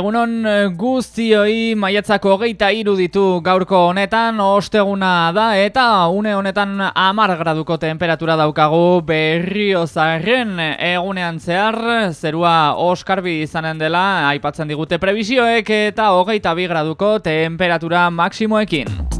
Egunon eh, guztioi maiatzako hogeita iruditu gaurko honetan osteguna da eta une honetan amar graduko temperatura daukagu berrio zarren egunean zehar zerua oskarbi izanen dela aipatzen digute prebisioek eta hogeita bi graduko temperatura maksimoekin.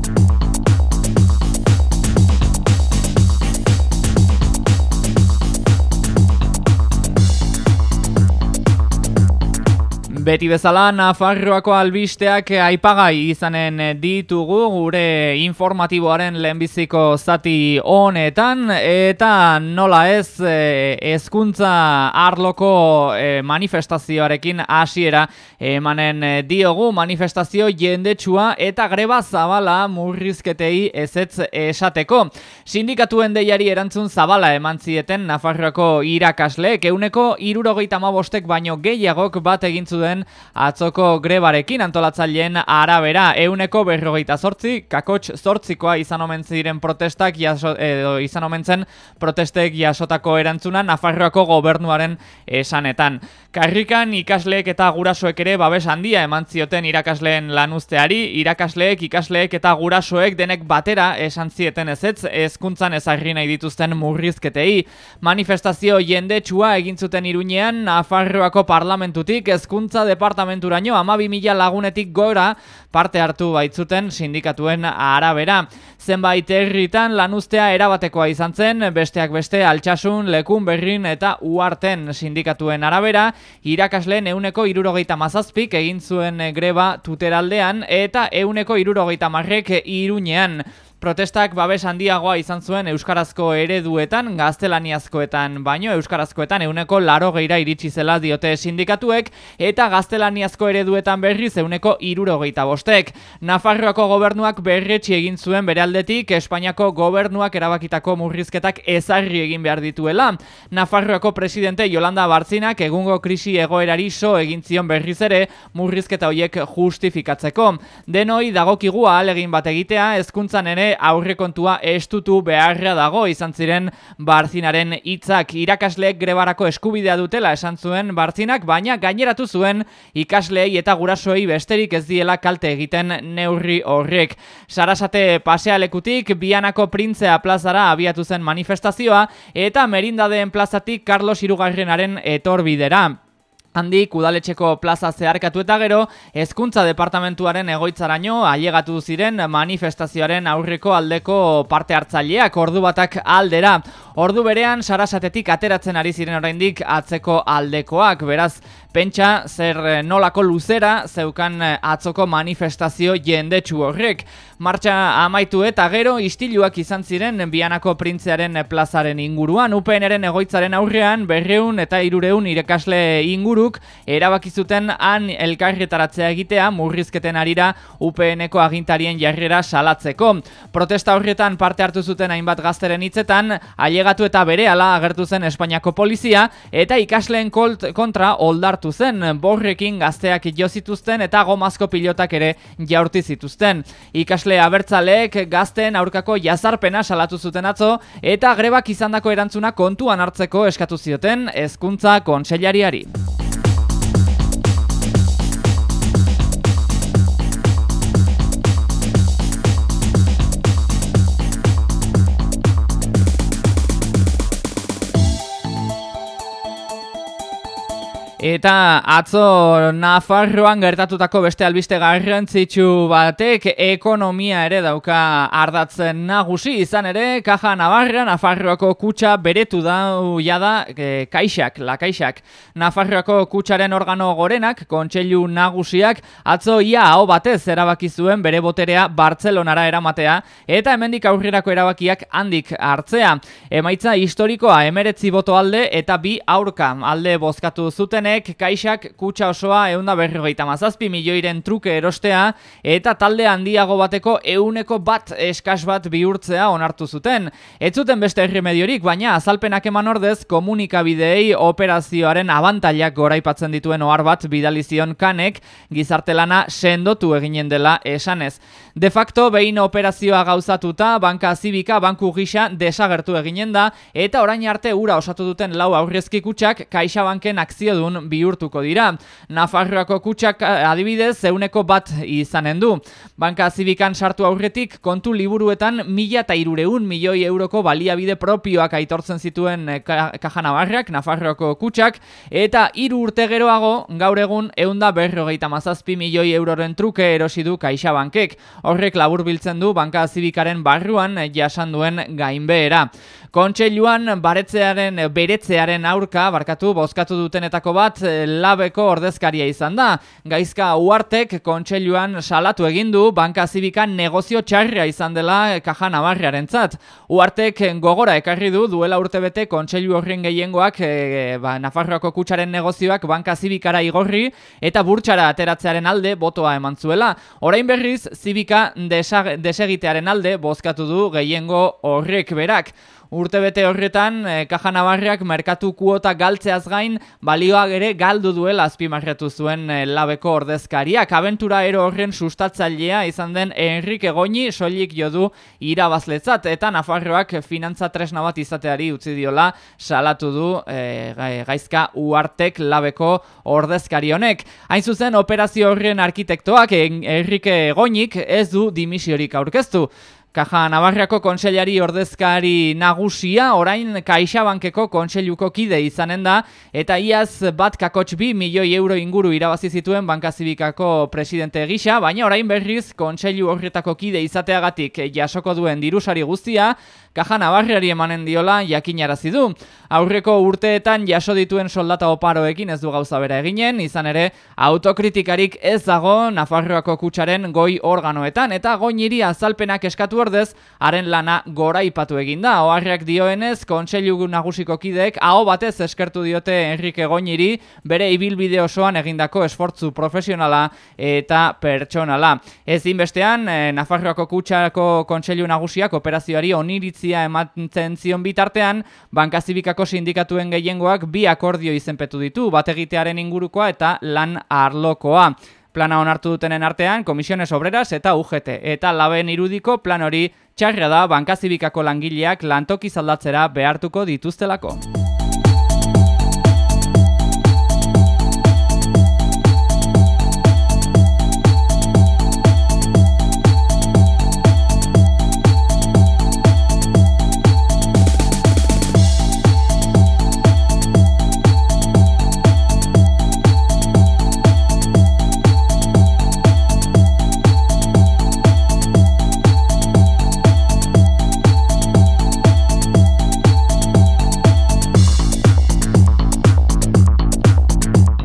Beti bezala, Nafarroako albisteak aipagai izanen ditugu gure informatiboaren lehenbiziko zati honetan. Eta nola ez ezkuntza arloko e, manifestazioarekin hasiera emanen diogu. Manifestazio jendetsua eta greba zabala murrizketei ezetz esateko. Sindikatuen deiari erantzun zabala eman zieten Nafarroako irakasleek. Euneko irurogeita mabostek baino gehiagok bat egin zuen atzoko grebarekin antolatzaileen arabera euneko berrogeita zortzi, kakotx zortzikoa izan omen ziren protestak jaso, edo izan omen zen protestek jasotako erantzuna Nafarroako gobernuaren esanetan. Karrikan ikasleek eta gurasoek ere babes handia eman zioten irakasleen lanuzteari, irakasleek, ikasleek eta gurasoek denek batera esan zieten ezetz ezkuntzan ezagri nahi dituzten murrizketei. Manifestazio jendetsua egin zuten iruñean Nafarroako parlamentutik ezkuntza hezkuntza departamenturaino amabi mila lagunetik gora parte hartu baitzuten sindikatuen arabera. Zenbait herritan lanuztea erabatekoa izan zen, besteak beste altxasun, lekun berrin eta uarten sindikatuen arabera, irakasleen euneko irurogeita mazazpik egin zuen greba tuteraldean eta euneko irurogeita marrek irunean. Protestak babes handiagoa izan zuen euskarazko ereduetan, gaztelaniazkoetan baino euskarazkoetan euneko laro geira iritsi zela diote sindikatuek eta gaztelaniazko ereduetan berriz euneko irurogeita bostek. Nafarroako gobernuak berretxi egin zuen bere aldetik Espainiako gobernuak erabakitako murrizketak ezarri egin behar dituela. Nafarroako presidente Yolanda Bartzinak egungo krisi egoerari so egin zion berriz ere murrizketa hoiek justifikatzeko. Denoi dagokigua alegin bat egitea, ezkuntzan ere aurrekontua estutu beharra dago izan ziren Barzinaren hitzak irakasleek grebarako eskubidea dutela esan zuen Barzinak, baina gaineratu zuen ikasleei eta gurasoei besterik ez diela kalte egiten neurri horrek. Sarasate pasealekutik Bianako Printzea plazara abiatu zen manifestazioa eta merindadeen plazatik Carlos Irugarrenaren etorbidera. Handik udaletxeko plaza zeharkatu eta gero, hezkuntza departamentuaren egoitzaraino ailegatu ziren manifestazioaren aurreko aldeko parte hartzaileak ordu batak aldera. Ordu berean sarasatetik ateratzen ari ziren oraindik atzeko aldekoak, beraz pentsa zer nolako luzera zeukan atzoko manifestazio jendetsu horrek. Martxa amaitu eta gero istiluak izan ziren Bianako printzearen plazaren inguruan, UPNren egoitzaren aurrean berreun eta irureun irekasle inguru erabaki zuten han elkarretaratzea egitea murrizketen arira UPNeko agintarien jarrera salatzeko. Protesta horretan parte hartu zuten hainbat gazteren hitzetan, ailegatu eta bere ala agertu zen Espainiako polizia eta ikasleen kontra oldartu zen, borrekin gazteak jo zituzten eta gomazko pilotak ere jaurti zituzten. Ikasle abertzaleek gazten aurkako jazarpena salatu zuten atzo eta grebak izandako erantzuna kontuan hartzeko eskatu zioten hezkuntza kontseilariari. Eta atzo Nafarroan gertatutako beste albiste garrantzitsu batek ekonomia ere dauka ardatzen nagusi izan ere Kaja Navarra Nafarroako kutsa beretu da jada e, kaixak, la kaixak. Nafarroako kutsaren organo gorenak, kontseilu nagusiak atzo ia hau batez erabaki zuen bere boterea Bartzelonara eramatea eta hemendik aurrerako erabakiak handik hartzea. Emaitza historikoa emeretzi boto alde eta bi aurka alde bozkatu zuten kaixak kutsa osoa eunda berrogeita mazazpi milioiren truke erostea eta talde handiago bateko euneko bat eskas bat bihurtzea onartu zuten. Ez zuten beste erremediorik, baina azalpenak eman ordez komunikabideei operazioaren abantailak goraipatzen dituen ohar bat bidalizion kanek gizartelana sendotu eginen dela esanez. De facto, behin operazioa gauzatuta, banka zibika, banku gisa desagertu eginen da, eta orain arte ura osatu duten lau aurrezki kutsak kaixa banken akziodun bihurtuko dira. Nafarroako kutsak adibidez zeuneko bat izanen du. Banka zibikan sartu aurretik kontu liburuetan mila eta irureun milioi euroko baliabide propioak aitortzen zituen kaja nabarrak, Nafarroako kutsak, eta hiru urte geroago, gaur egun, eunda berrogeita mazazpi milioi euroren truke erosi du kaixa bankek. Horrek labur biltzen du banka zibikaren barruan jasan duen gainbehera. Kontseiluan baretzearen beretzearen aurka barkatu bozkatu dutenetako bat labeko ordezkaria izan da. Gaizka Uartek kontseiluan salatu egin du banka zibikan negozio txarria izan dela kaja nabarriarentzat. Uartek gogora ekarri du duela urtebete kontseilu horren gehiengoak e, ba, Nafarroako kutsaren negozioak banka zibikara igorri eta burtsara ateratzearen alde botoa eman zuela. Orain berriz zibika desegitearen alde bozkatu du gehiengo horrek berak. Urtebete horretan, e, Kaja Navarriak merkatu kuota galtzeaz gain, balioak ere galdu duela azpimarratu zuen e, labeko ordezkariak. Abentura ero horren sustatzailea izan den Enrique Goñi soilik jodu irabazletzat eta Nafarroak finantza tresna bat izateari utzi diola salatu du e, gaizka uartek labeko ordezkari honek. Hain zuzen, operazio horren arkitektoak Enrique Goñik ez du dimisiorik aurkeztu. Kaja Navarriako kontseilari ordezkari nagusia, orain Kaixabankeko kontseiluko kide izanen da, eta iaz bat kakotx bi milioi euro inguru irabazi zituen bankazibikako presidente gisa, baina orain berriz kontseilu horretako kide izateagatik jasoko duen dirusari guztia, Kaja Navarriari emanen diola jakinarazi du. Aurreko urteetan jaso dituen soldata oparoekin ez du gauza bera eginen, izan ere autokritikarik ez dago Nafarroako kutsaren goi organoetan, eta goiniri azalpenak eskatu ordez, haren lana gora ipatu eginda. Oarriak dioenez, kontseilu nagusiko kidek, hau batez eskertu diote Enrique Goiniri, bere ibilbide osoan egindako esfortzu profesionala eta pertsonala. Ez inbestean, eh, Nafarroako kutsako kontseilu nagusiak operazioari oniritz iritzia ematen zion bitartean, bankazibikako sindikatuen gehiengoak bi akordio izenpetu ditu, bat egitearen ingurukoa eta lan arlokoa. Plana onartu dutenen artean, Komisiones Obreras eta UGT, eta laben irudiko plan hori txarra da bankazibikako langileak lantoki zaldatzera behartuko dituztelako.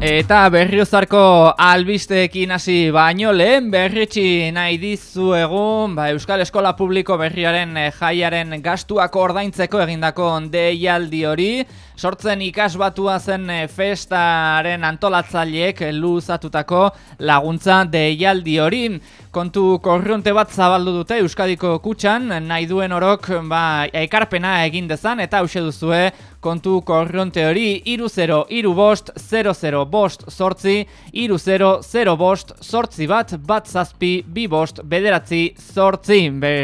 Eta berriozarko albisteekin hasi baino lehen berritxi nahi dizu egun ba, Euskal Eskola Publiko berriaren eh, jaiaren gastuak ordaintzeko egindako deialdi hori. Sortzen ikasbatua zen eh, festaren antolatzaileek luzatutako laguntza deialdi hori kontu korronte bat zabaldu dute Euskadiko kutxan, nahi duen orok ba, ekarpena egin dezan eta hause duzue kontu korronte hori iru 0 iru bost 00 bost sortzi iru 0 0 bost sortzi bat bat zazpi bi bost bederatzi sortzi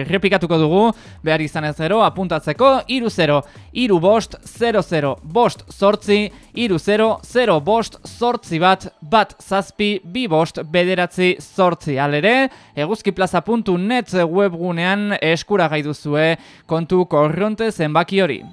repikatuko dugu behar izan ez apuntatzeko iru 0 iru bost 00 bost sortzi iru 0 0 bost sortzi bat bat zazpi bi bost bederatzi sortzi alere eguzkiplaza.net webgunean eskura gai duzue kontu korronte zenbaki hori.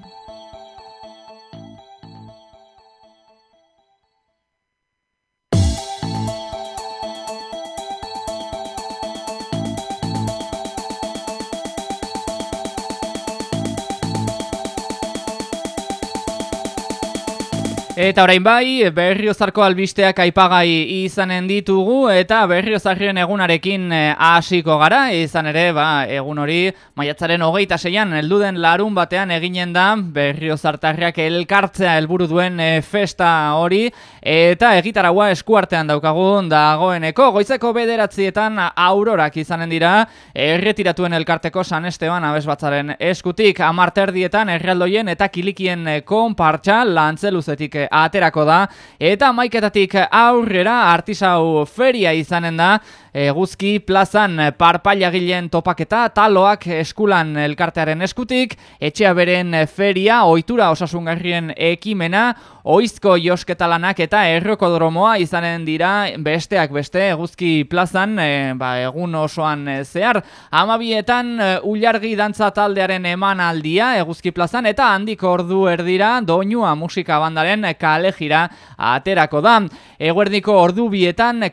Eta orain bai, berriozarko albisteak aipagai izanen ditugu eta berriozarrien egunarekin eh, hasiko gara, izan ere, ba, egun hori, maiatzaren hogeita zeian, elduden larun batean eginen da, berriozartarriak elkartzea helburu duen eh, festa hori, eta egitaragua eskuartean daukagun dagoeneko, goizeko bederatzietan aurorak izanen dira, erretiratuen elkarteko San Esteban abesbatzaren eskutik, amarterdietan errealdoien eta kilikien eh, konpartxa lantzeluzetik aterako da. Eta maiketatik aurrera artisau feria izanen da eguzki plazan parpailagileen topaketa taloak eskulan elkartearen eskutik etxea beren feria ohitura osasungarrien ekimena oizko josketalanak eta errokodromoa izanen dira besteak beste eguzki plazan e, ba, egun osoan zehar. Amabietan e, ulargi dantza taldearen eman aldia eguzki plazan eta handiko ordu erdira doinua musika bandaren kale jira aterako da. Eguerdiko ordu bietan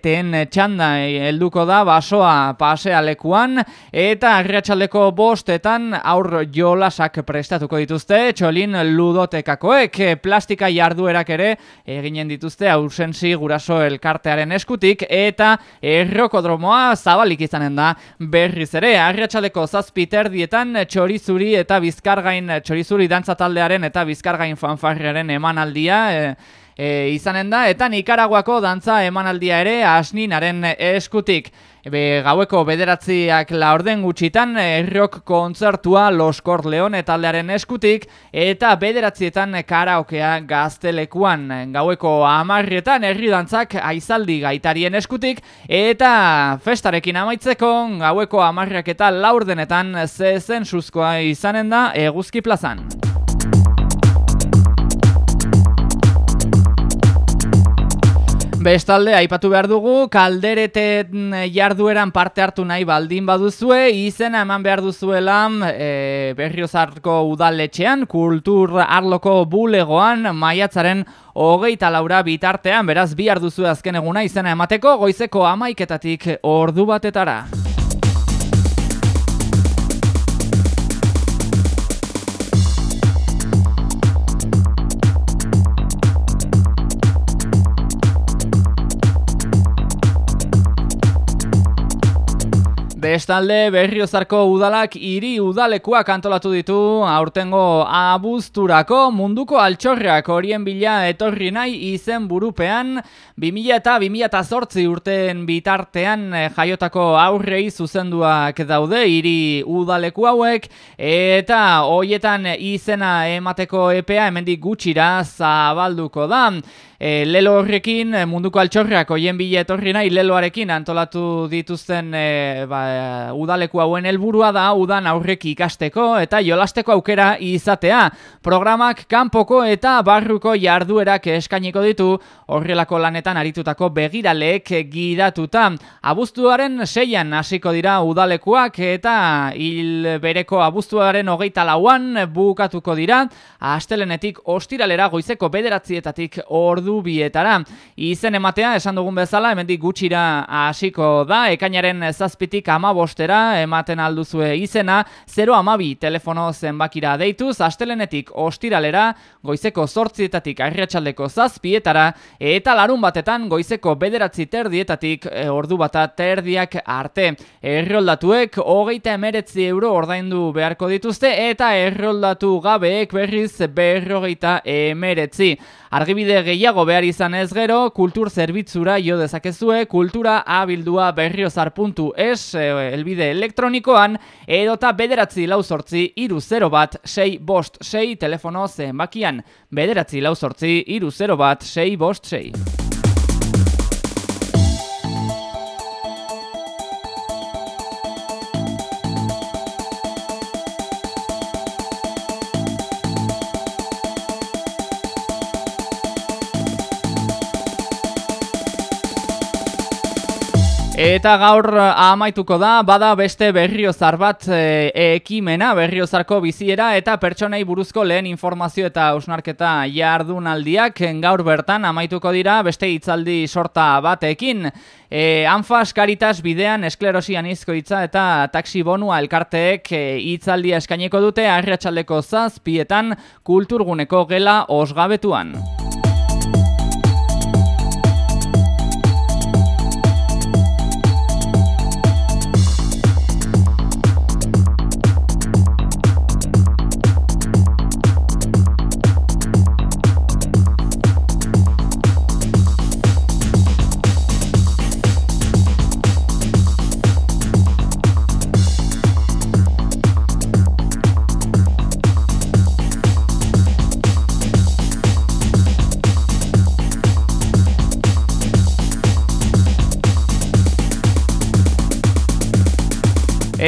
kaldereten txanda helduko da basoa pasealekuan eta arratsaldeko bostetan aur jolasak prestatuko dituzte txolin ludotekakoek plastika jarduerak ere eginen dituzte ausensi guraso elkartearen eskutik eta errokodromoa zabalik izanen da. Berriz ere arratsaldeko zazpiter dietan txorizuri eta bizkargain txorizuri dantza taldearen eta bizkargain fanfarriaren emanaldia e, e, izanen da, eta Nikaraguako dantza emanaldia ere asninaren eskutik. Ebe, gaueko bederatziak laurden gutxitan errok kontzertua Los Corleone taldearen eskutik eta bederatzietan karaokea gaztelekuan gaueko amarrietan herri dantzak aizaldi gaitarien eskutik eta festarekin amaitzeko gaueko amarriak eta laurdenetan zezen suzkoa izanen da eguzki plazan. Bestalde, aipatu behar dugu, kaldereten jardueran parte hartu nahi baldin baduzue, izena eman behar duzuela e, berriozarko udaletxean, kultur arloko bulegoan, maiatzaren hogeita laura bitartean, beraz bi duzu azken eguna izena emateko, goizeko amaiketatik ordu batetara. Bestalde berriozarko udalak hiri udalekuak antolatu ditu aurtengo abuzturako munduko altxorrak horien bila etorri nahi izen burupean 2000 eta 2008 urteen bitartean eh, jaiotako aurrei zuzenduak daude hiri udaleku hauek eta hoietan izena emateko epea hemendik gutxira zabalduko da. E, lelo horrekin e, munduko altxorrak hoien bile etorri nahi leloarekin antolatu dituzten e, ba, udaleku hauen helburua da udan aurrek ikasteko eta jolasteko aukera izatea. Programak kanpoko eta barruko jarduerak eskainiko ditu horrelako lanetan aritutako begiraleek gidatuta. Abuztuaren seian hasiko dira udalekuak eta hil bereko abuztuaren hogeita lauan bukatuko dira. Astelenetik ostiralera goizeko bederatzietatik ordu bietara. Izen ematea, esan dugun bezala, hemendik gutxira hasiko da, ekainaren zazpitik amabostera, ematen alduzue izena, 0 amabi telefono zenbakira deituz, astelenetik ostiralera, goizeko sortzietatik arriatxaldeko zazpietara, eta larun batetan goizeko bederatzi terdietatik e, ordu bata terdiak arte. Erroldatuek hogeita emeretzi euro ordaindu beharko dituzte, eta erroldatu gabeek berriz berrogeita emeretzi. Argibide gehiago behar izan ez gero, kultur zerbitzura jo dezakezue, kultura abildua berriozar.es eh, elbide elektronikoan, edota bederatzi lau sortzi iru zero bat sei bost sei telefono zenbakian. Bederatzi lau sortzi iru zero bat sei bost sei. Eta gaur eh, amaituko da, bada beste berriozar bat e, ekimena, berriozarko biziera eta pertsonei buruzko lehen informazio eta ausnarketa jardunaldiak gaur bertan amaituko dira beste hitzaldi sorta batekin. E, Anfas Caritas bidean esklerosian izkoitza eta taksi bonua elkarteek hitzaldia eskaineko dute arratsaldeko zazpietan kulturguneko gela osgabetuan.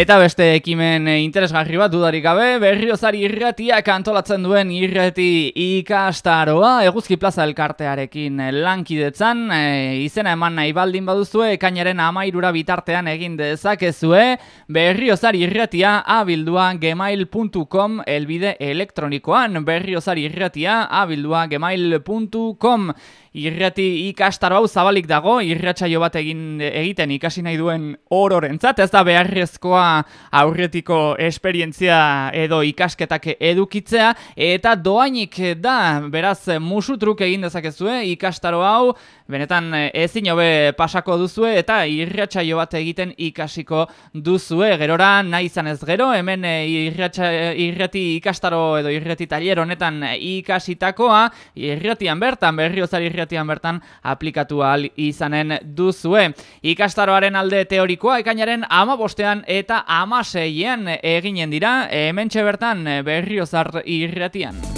Eta beste ekimen interesgarri bat dudarik gabe, berriozari irratia kantolatzen duen irrati ikastaroa, eguzki plaza elkartearekin lankidetzan, e, izena eman nahi baldin baduzue, ekainaren amairura bitartean egin dezakezue, berriozari irratia abildua gemail.com elbide elektronikoan, berriozari irratia abildua gemail.com irrati ikastaro hau zabalik dago, irratsaio bat egin egiten ikasi nahi duen ororentzat, ez da beharrezkoa aurretiko esperientzia edo ikasketak edukitzea, eta doainik da, beraz, musutruk egin dezakezue ikastaro hau, benetan ezin hobe pasako duzue, eta irratsaio bat egiten ikasiko duzue, gerora nahi izan ez gero, hemen irrati ikastaro edo irrati taller honetan ikasitakoa, irratian bertan, berriozari irrati irratian bertan aplikatu ahal izanen duzue. Ikastaroaren alde teorikoa ekainaren ama bostean eta ama seien eginen dira, hemen bertan berriozar irratian.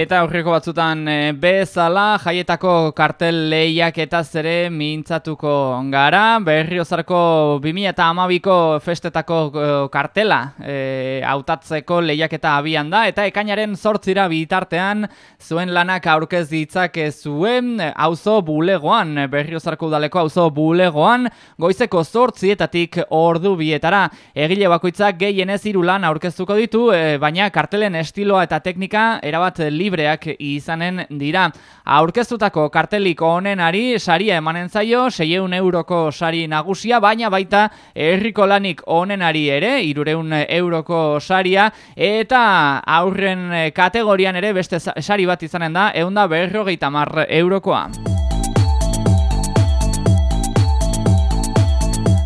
Eta aurreko batzutan e, bezala jaietako kartel lehiak eta zere mintzatuko gara. Berriozarko 2000 eta amabiko festetako e, kartela e, hautatzeko lehiak eta abian da. Eta ekainaren sortzira bitartean zuen lanak aurkez ditzak zuen auzo bulegoan. Berriozarko udaleko auzo bulegoan goizeko sortzietatik ordu bietara. Egile bakoitzak gehienez irulan aurkeztuko ditu, baina kartelen estiloa eta teknika erabat libre libreak izanen dira. Aurkeztutako karteliko honenari saria emanen zaio, 600 euroko sari nagusia, baina baita herriko lanik honenari ere, 300 euroko saria, eta aurren kategorian ere beste sari bat izanen da, eunda berrogeita mar eurokoa.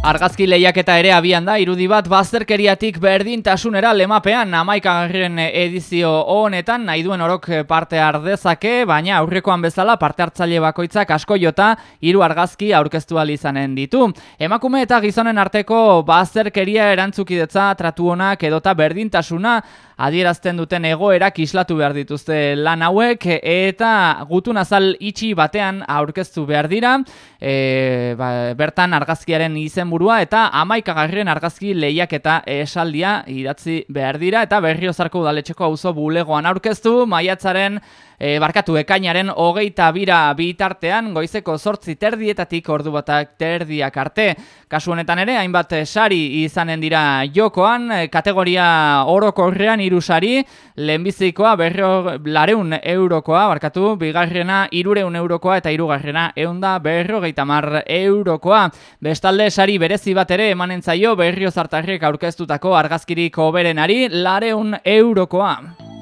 Argazki lehiaketa ere abian da, irudi bat bazterkeriatik berdintasunera lemapean amaikagarren edizio honetan nahi duen orok parte ardezake, baina aurrekoan bezala parte hartzaile bakoitzak asko jota hiru argazki aurkeztu izanen ditu. Emakume eta gizonen arteko bazterkeria erantzukidetza tratu honak edota berdintasuna adierazten duten egoerak islatu behar dituzte lan hauek eta gutun azal itxi batean aurkeztu behar dira e, ba, bertan argazkiaren izenburua eta amaikagarren argazki lehiak eta esaldia idatzi behar dira eta berriozarko udaletxeko auzo bulegoan aurkeztu maiatzaren e, barkatu ekainaren hogeita bira bitartean goizeko sortzi terdietatik ordu batak terdiak arte. Kasu honetan ere, hainbat sari izanen dira jokoan, e, kategoria orokorrean hiru sari, lehenbizikoa berro lareun eurokoa, barkatu, bigarrena irureun eurokoa eta irugarrena eunda berrogeita mar eurokoa. Bestalde sari berezi bat ere emanen zaio berrio zartarrek aurkeztutako argazkirik oberenari lareun eurokoa.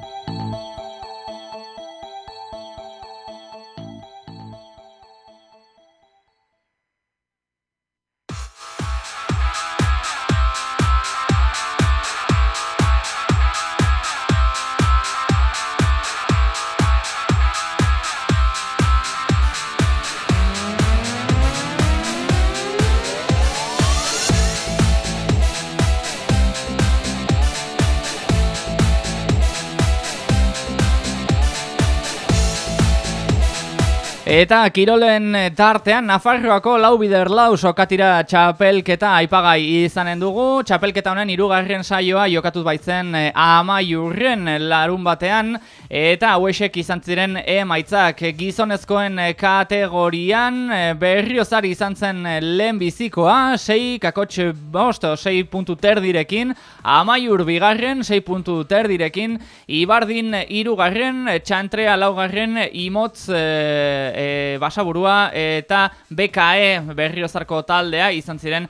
Eta Kirolen tartean Nafarroako lau bider lau sokatira txapelketa aipagai izanen dugu. Txapelketa honen irugarren saioa jokatuz baitzen eh, ama jurren larun batean. Eta hauesek izan ziren emaitzak gizonezkoen kategorian eh, berriozari izan zen lehen bizikoa. 6 kakotxe bosto, 6 puntu terdirekin. Ama jur bigarren, 6 puntu terdirekin. Ibardin irugarren, txantrea laugarren, imotz... E, e, basaburua eta BKE berriozarko taldea izan ziren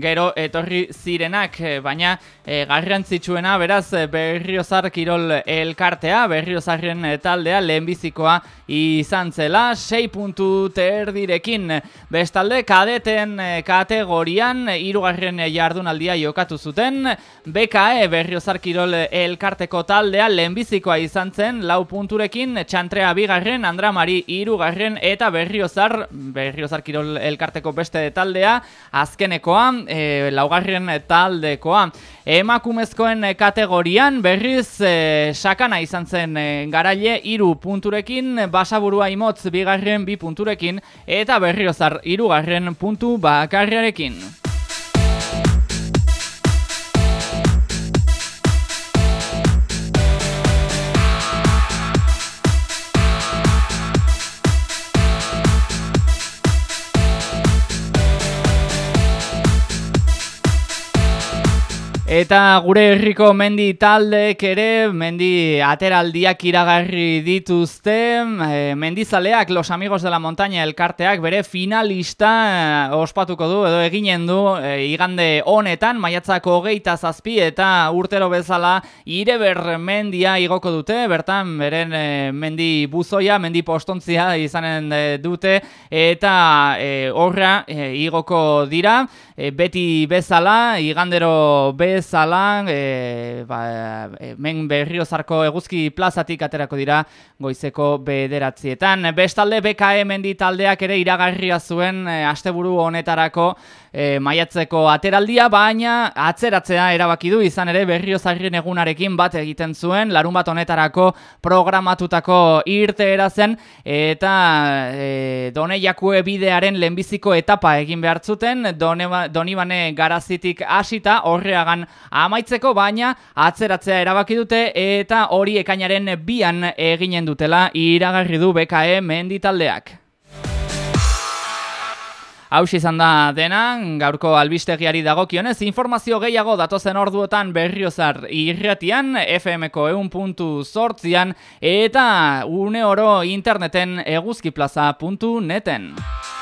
gero etorri zirenak, eh, baina e, garrantzitsuena beraz eh, berriozar kirol elkartea, berriozarren taldea lehenbizikoa izan zela, 6 puntu terdirekin. Bestalde, kadeten kategorian, irugarren jardunaldia jokatu zuten, BKE berriozar kirol elkarteko taldea lehenbizikoa izan zen, lau punturekin, txantrea bigarren, andramari irugarren, eta berriozar, berriozar kirol elkarteko beste taldea, azkenekoa, e, laugarren taldekoa. Emakumezkoen kategorian berriz e, sakana izan zen e, garaile iru punturekin, basaburua imotz bigarren bi punturekin, eta berriozar irugarren puntu bakarriarekin. Eta gure herriko mendi taldek ere, mendi ateraldiak iragarri dituzte, e, mendizaleak, los amigos de la montaña elkarteak, bere finalista e, ospatuko du, edo eginen du, e, igande honetan, maiatzako hogeita zazpi, eta urtero bezala ireber mendia igoko dute, bertan, beren e, mendi buzoia, mendi postontzia izanen dute, eta horra igoko dira, beti bezala, igandero bezala, bezala, e, ba, e, men berriozarko eguzki plazatik aterako dira goizeko bederatzietan. Bestalde BKE mendi taldeak ere iragarria zuen e, asteburu honetarako e, maiatzeko ateraldia, baina atzeratzea erabaki du izan ere berriozarrien egunarekin bat egiten zuen, larun bat honetarako programatutako irte erazen, eta e, done jakue bidearen lehenbiziko etapa egin behar zuten, donibane garazitik hasita horreagan amaitzeko, baina atzeratzea erabaki dute eta hori ekainaren bian eginen dutela iragarri du BKE menditaldeak. Hau izan da dena, gaurko albistegiari dagokionez, informazio gehiago datozen orduotan berriozar irratian, FM-ko eun puntu sortzian, eta une oro interneten eguzkiplaza.neten. neten.